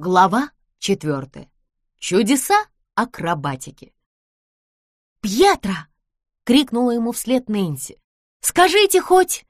Глава четвертая. Чудеса акробатики. «Пьетро!» — крикнула ему вслед Нэнси. «Скажите хоть...»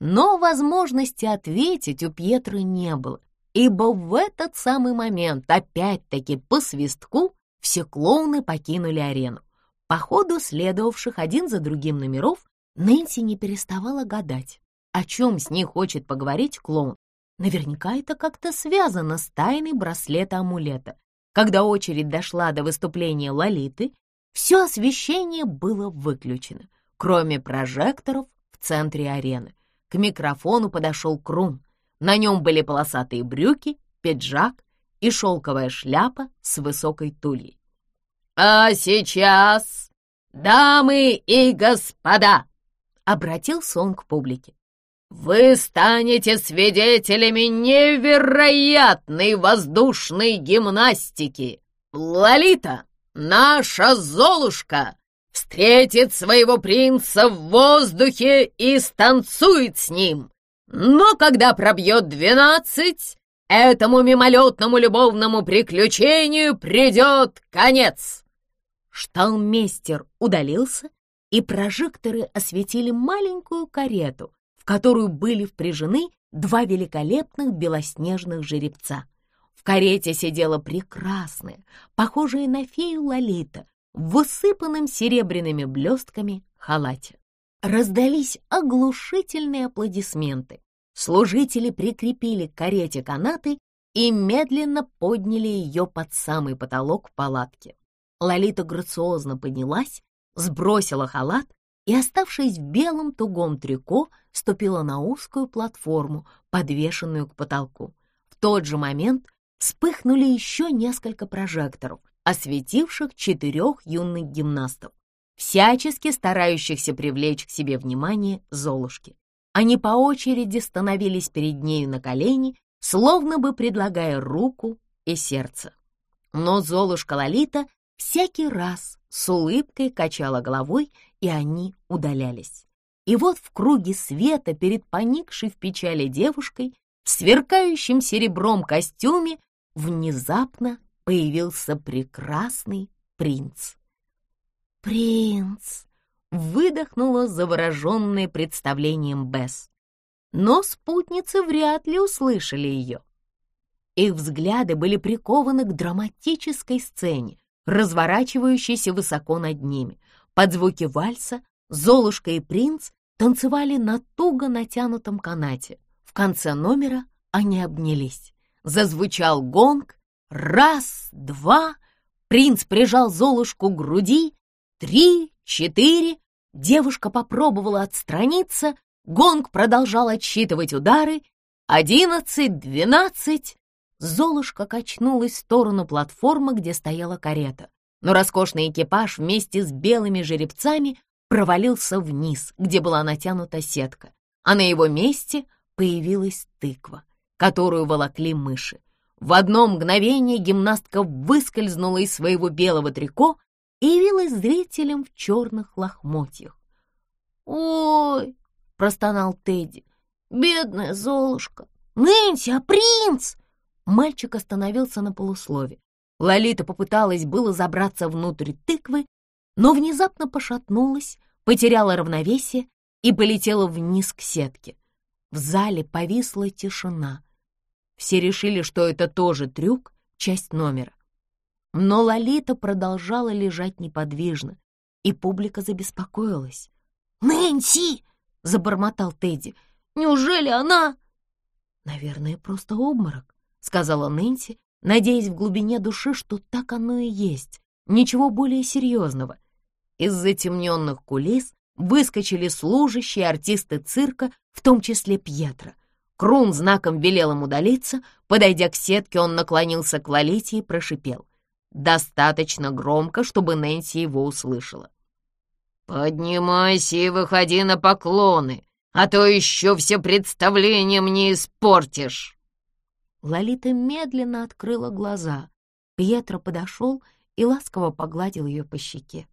Но возможности ответить у Пьетро не было, ибо в этот самый момент, опять-таки по свистку, все клоуны покинули арену. По ходу следовавших один за другим номеров Нэнси не переставала гадать, о чем с ней хочет поговорить клоун. Наверняка это как-то связано с тайной браслета-амулета. Когда очередь дошла до выступления Лолиты, все освещение было выключено, кроме прожекторов в центре арены. К микрофону подошел Крун. На нем были полосатые брюки, пиджак и шелковая шляпа с высокой тульей. «А сейчас, дамы и господа!» — обратился он к публике. Вы станете свидетелями невероятной воздушной гимнастики. Лолита, наша Золушка, встретит своего принца в воздухе и станцует с ним. Но когда пробьет двенадцать, этому мимолетному любовному приключению придет конец. Шталмейстер удалился, и прожекторы осветили маленькую карету, которую были впряжены два великолепных белоснежных жеребца. В карете сидела прекрасная, похожая на фею Лолита, в высыпанном серебряными блестками халате. Раздались оглушительные аплодисменты. Служители прикрепили к карете канаты и медленно подняли ее под самый потолок палатки. Лолита грациозно поднялась, сбросила халат и, оставшись в белом тугом трико, ступила на узкую платформу, подвешенную к потолку. В тот же момент вспыхнули еще несколько прожекторов, осветивших четырех юных гимнастов, всячески старающихся привлечь к себе внимание Золушки. Они по очереди становились перед нею на колени, словно бы предлагая руку и сердце. Но Золушка Лолита всякий раз с улыбкой качала головой и они удалялись. И вот в круге света перед поникшей в печали девушкой в сверкающем серебром костюме внезапно появился прекрасный принц. «Принц!» — выдохнула завороженная представлением Бесс. Но спутницы вряд ли услышали ее. Их взгляды были прикованы к драматической сцене, разворачивающейся высоко над ними. Под звуки вальса Золушка и принц танцевали на туго натянутом канате. В конце номера они обнялись. Зазвучал гонг. Раз, два. Принц прижал Золушку к груди. Три, четыре. Девушка попробовала отстраниться. Гонг продолжал отсчитывать удары. Одиннадцать, двенадцать. Золушка качнулась в сторону платформы, где стояла карета но роскошный экипаж вместе с белыми жеребцами провалился вниз, где была натянута сетка, а на его месте появилась тыква, которую волокли мыши. В одно мгновение гимнастка выскользнула из своего белого трико и явилась зрителям в черных лохмотьях. «Ой!» — простонал Тедди. «Бедная Золушка! Нэнси, а принц?» Мальчик остановился на полуслове. Лолита попыталась было забраться внутрь тыквы, но внезапно пошатнулась, потеряла равновесие и полетела вниз к сетке. В зале повисла тишина. Все решили, что это тоже трюк, часть номера. Но Лолита продолжала лежать неподвижно, и публика забеспокоилась. «Нэнси!» — забормотал Тедди. «Неужели она...» «Наверное, просто обморок», — сказала Нэнси, надеясь в глубине души, что так оно и есть, ничего более серьезного. Из затемненных кулис выскочили служащие артисты цирка, в том числе Пьетро. Крун знаком велел им удалиться, подойдя к сетке, он наклонился к Лолите и прошипел. Достаточно громко, чтобы Нэнси его услышала. «Поднимайся и выходи на поклоны, а то еще все представление мне испортишь!» Лолита медленно открыла глаза. Пьетро подошел и ласково погладил ее по щеке.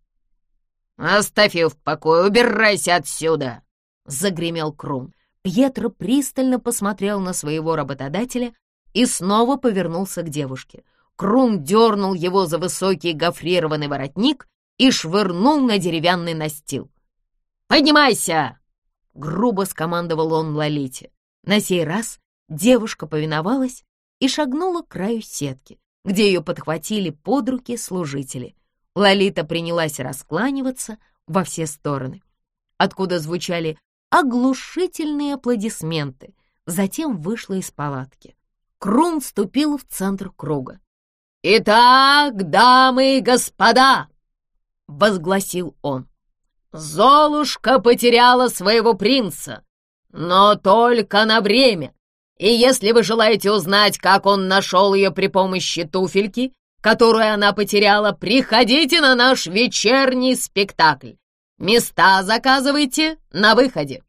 «Оставь ее в покое, убирайся отсюда!» — загремел Крун. Пьетро пристально посмотрел на своего работодателя, и снова повернулся к девушке. Крун дернул его за высокий гофрированный воротник и швырнул на деревянный настил. «Поднимайся!» — грубо скомандовал он Лолите. На сей раз девушка повиновалась и шагнула к краю сетки, где ее подхватили под руки служители. Лолита принялась раскланиваться во все стороны, откуда звучали оглушительные аплодисменты. Затем вышла из палатки. Крун вступил в центр круга. «Итак, дамы и господа!» — возгласил он. «Золушка потеряла своего принца, но только на время. И если вы желаете узнать, как он нашел ее при помощи туфельки, которую она потеряла, приходите на наш вечерний спектакль. Места заказывайте на выходе».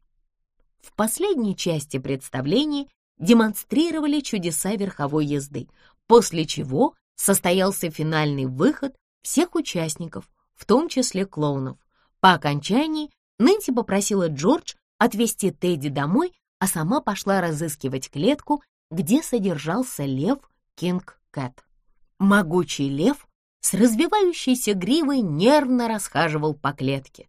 В последней части представления демонстрировали чудеса верховой езды, после чего состоялся финальный выход всех участников, в том числе клоунов. По окончании Нэнси попросила Джордж отвезти Тедди домой, а сама пошла разыскивать клетку, где содержался лев Кинг Кэт. Могучий лев с развивающейся гривой нервно расхаживал по клетке.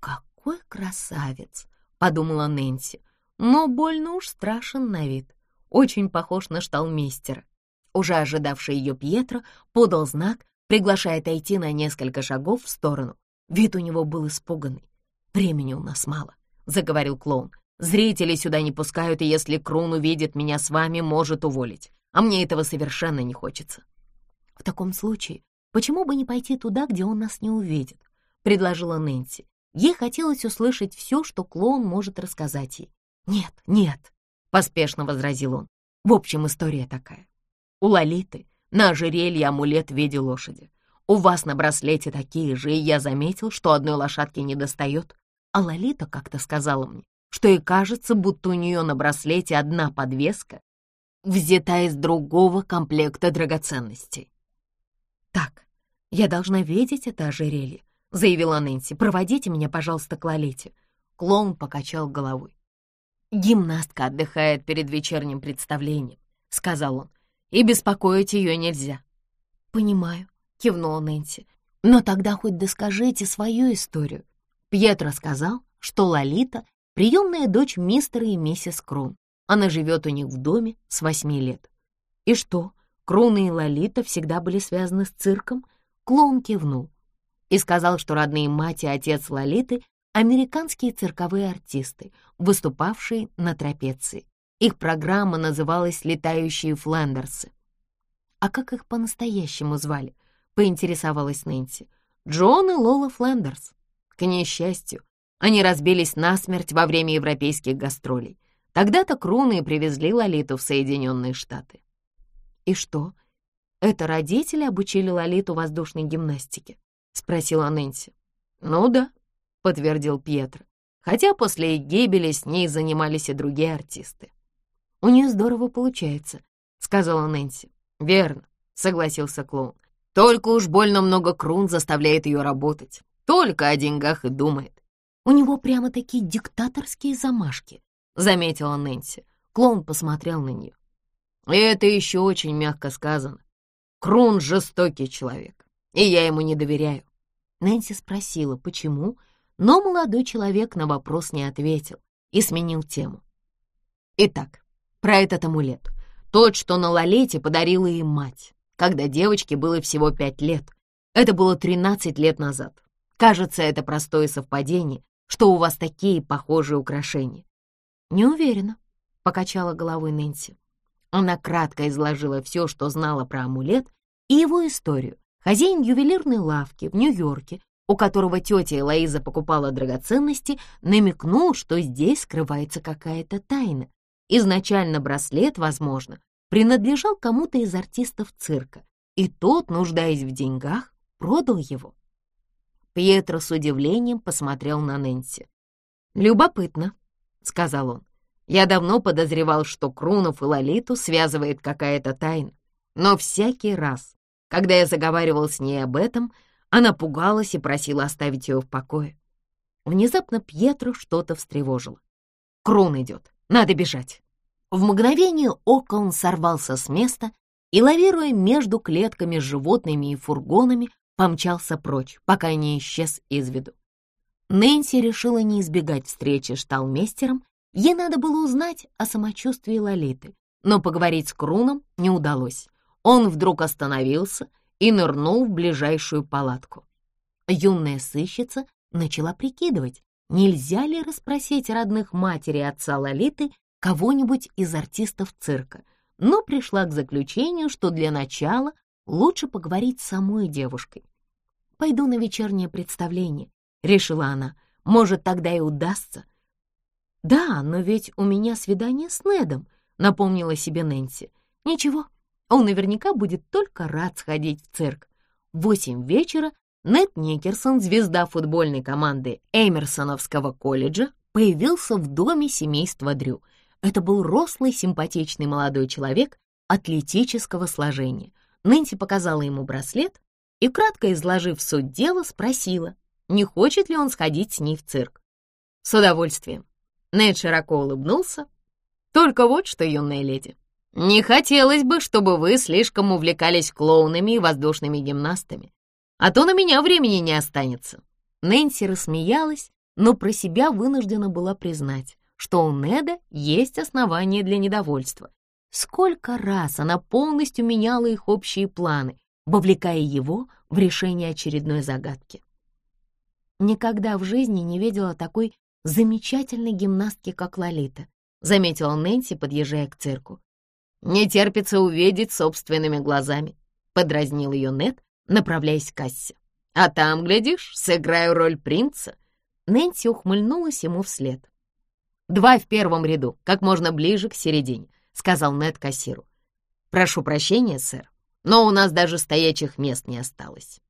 «Какой красавец!» — подумала Нэнси, но больно уж страшен на вид. Очень похож на шталмейстера. Уже ожидавший ее Пьетро подал знак, приглашая отойти на несколько шагов в сторону. Вид у него был испуганный. «Времени у нас мало», — заговорил клоун. «Зрители сюда не пускают, и если Крун увидит меня с вами, может уволить. А мне этого совершенно не хочется». «В таком случае, почему бы не пойти туда, где он нас не увидит?» — предложила Нэнси. Ей хотелось услышать все, что клоун может рассказать ей. «Нет, нет», — поспешно возразил он. «В общем, история такая. У Лолиты на ожерелье амулет в виде лошади. У вас на браслете такие же, и я заметил, что одной лошадки не достает. А Лолита как-то сказала мне, что ей кажется, будто у нее на браслете одна подвеска взята из другого комплекта драгоценностей. «Так, я должна видеть это ожерелье», — заявила Нэнси. «Проводите меня, пожалуйста, к Лолите». Клоун покачал головой. «Гимнастка отдыхает перед вечерним представлением», — сказал он, «и беспокоить ее нельзя». «Понимаю», — кивнула Нэнси. «Но тогда хоть доскажите свою историю». Пьетро сказал, что Лолита — приемная дочь мистера и миссис Крун. Она живет у них в доме с восьми лет. И что, Крун и Лолита всегда были связаны с цирком? Клоун кивнул и сказал, что родные мать и отец Лолиты — американские цирковые артисты, выступавшие на трапеции. Их программа называлась «Летающие Флендерсы». А как их по-настоящему звали? — поинтересовалась Нэнси. «Джон и Лола Флендерс. К несчастью, они разбились насмерть во время европейских гастролей. Тогда-то Круны привезли Лолиту в Соединенные Штаты». «И что, это родители обучили Лолиту воздушной гимнастике?» — спросила Нэнси. «Ну да», — подтвердил Пьетро, хотя после гибели с ней занимались и другие артисты. «У нее здорово получается», — сказала Нэнси. «Верно», — согласился клоун. Только уж больно много крун заставляет ее работать. Только о деньгах и думает. У него прямо такие диктаторские замашки, заметила Нэнси. Клоун посмотрел на нее. это еще очень мягко сказано. Крун — жестокий человек, и я ему не доверяю. Нэнси спросила, почему, но молодой человек на вопрос не ответил и сменил тему. Итак, про этот амулет. Тот, что на Лолете подарила им мать когда девочке было всего пять лет. Это было 13 лет назад. Кажется, это простое совпадение, что у вас такие похожие украшения. Не уверена, — покачала головой Нэнси. Она кратко изложила все, что знала про амулет и его историю. Хозяин ювелирной лавки в Нью-Йорке, у которого тетя Элоиза покупала драгоценности, намекнул, что здесь скрывается какая-то тайна. Изначально браслет, возможно, принадлежал кому-то из артистов цирка, и тот, нуждаясь в деньгах, продал его. Пьетро с удивлением посмотрел на Нэнси. «Любопытно», — сказал он. «Я давно подозревал, что Крунов и Лолиту связывает какая-то тайна, но всякий раз, когда я заговаривал с ней об этом, она пугалась и просила оставить ее в покое. Внезапно Пьетро что-то встревожило. «Крун идет, надо бежать!» В мгновение ока он сорвался с места и, лавируя между клетками с животными и фургонами, помчался прочь, пока не исчез из виду. Нэнси решила не избегать встречи с шталмейстером, ей надо было узнать о самочувствии Лолиты, но поговорить с Круном не удалось. Он вдруг остановился и нырнул в ближайшую палатку. Юная сыщица начала прикидывать, нельзя ли расспросить родных матери и отца Лолиты кого-нибудь из артистов цирка, но пришла к заключению, что для начала лучше поговорить с самой девушкой. «Пойду на вечернее представление», — решила она. «Может, тогда и удастся». «Да, но ведь у меня свидание с Недом», — напомнила себе Нэнси. «Ничего, он наверняка будет только рад сходить в цирк. В восемь вечера Нед Никерсон, звезда футбольной команды Эмерсоновского колледжа, появился в доме семейства Дрю. Это был рослый, симпатичный молодой человек атлетического сложения. Нэнси показала ему браслет и, кратко изложив суть дела, спросила, не хочет ли он сходить с ней в цирк. С удовольствием. Нед широко улыбнулся. Только вот что, юная леди, не хотелось бы, чтобы вы слишком увлекались клоунами и воздушными гимнастами а то на меня времени не останется». Нэнси рассмеялась, но про себя вынуждена была признать, что у Неда есть основания для недовольства. Сколько раз она полностью меняла их общие планы, вовлекая его в решение очередной загадки. Никогда в жизни не видела такой замечательной гимнастки, как Лолита, заметила Нэнси, подъезжая к цирку. «Не терпится увидеть собственными глазами», — подразнил ее Нед, направляясь к кассе. «А там, глядишь, сыграю роль принца». Нэнси ухмыльнулась ему вслед. «Два в первом ряду, как можно ближе к середине», — сказал Нед кассиру. «Прошу прощения, сэр, но у нас даже стоячих мест не осталось».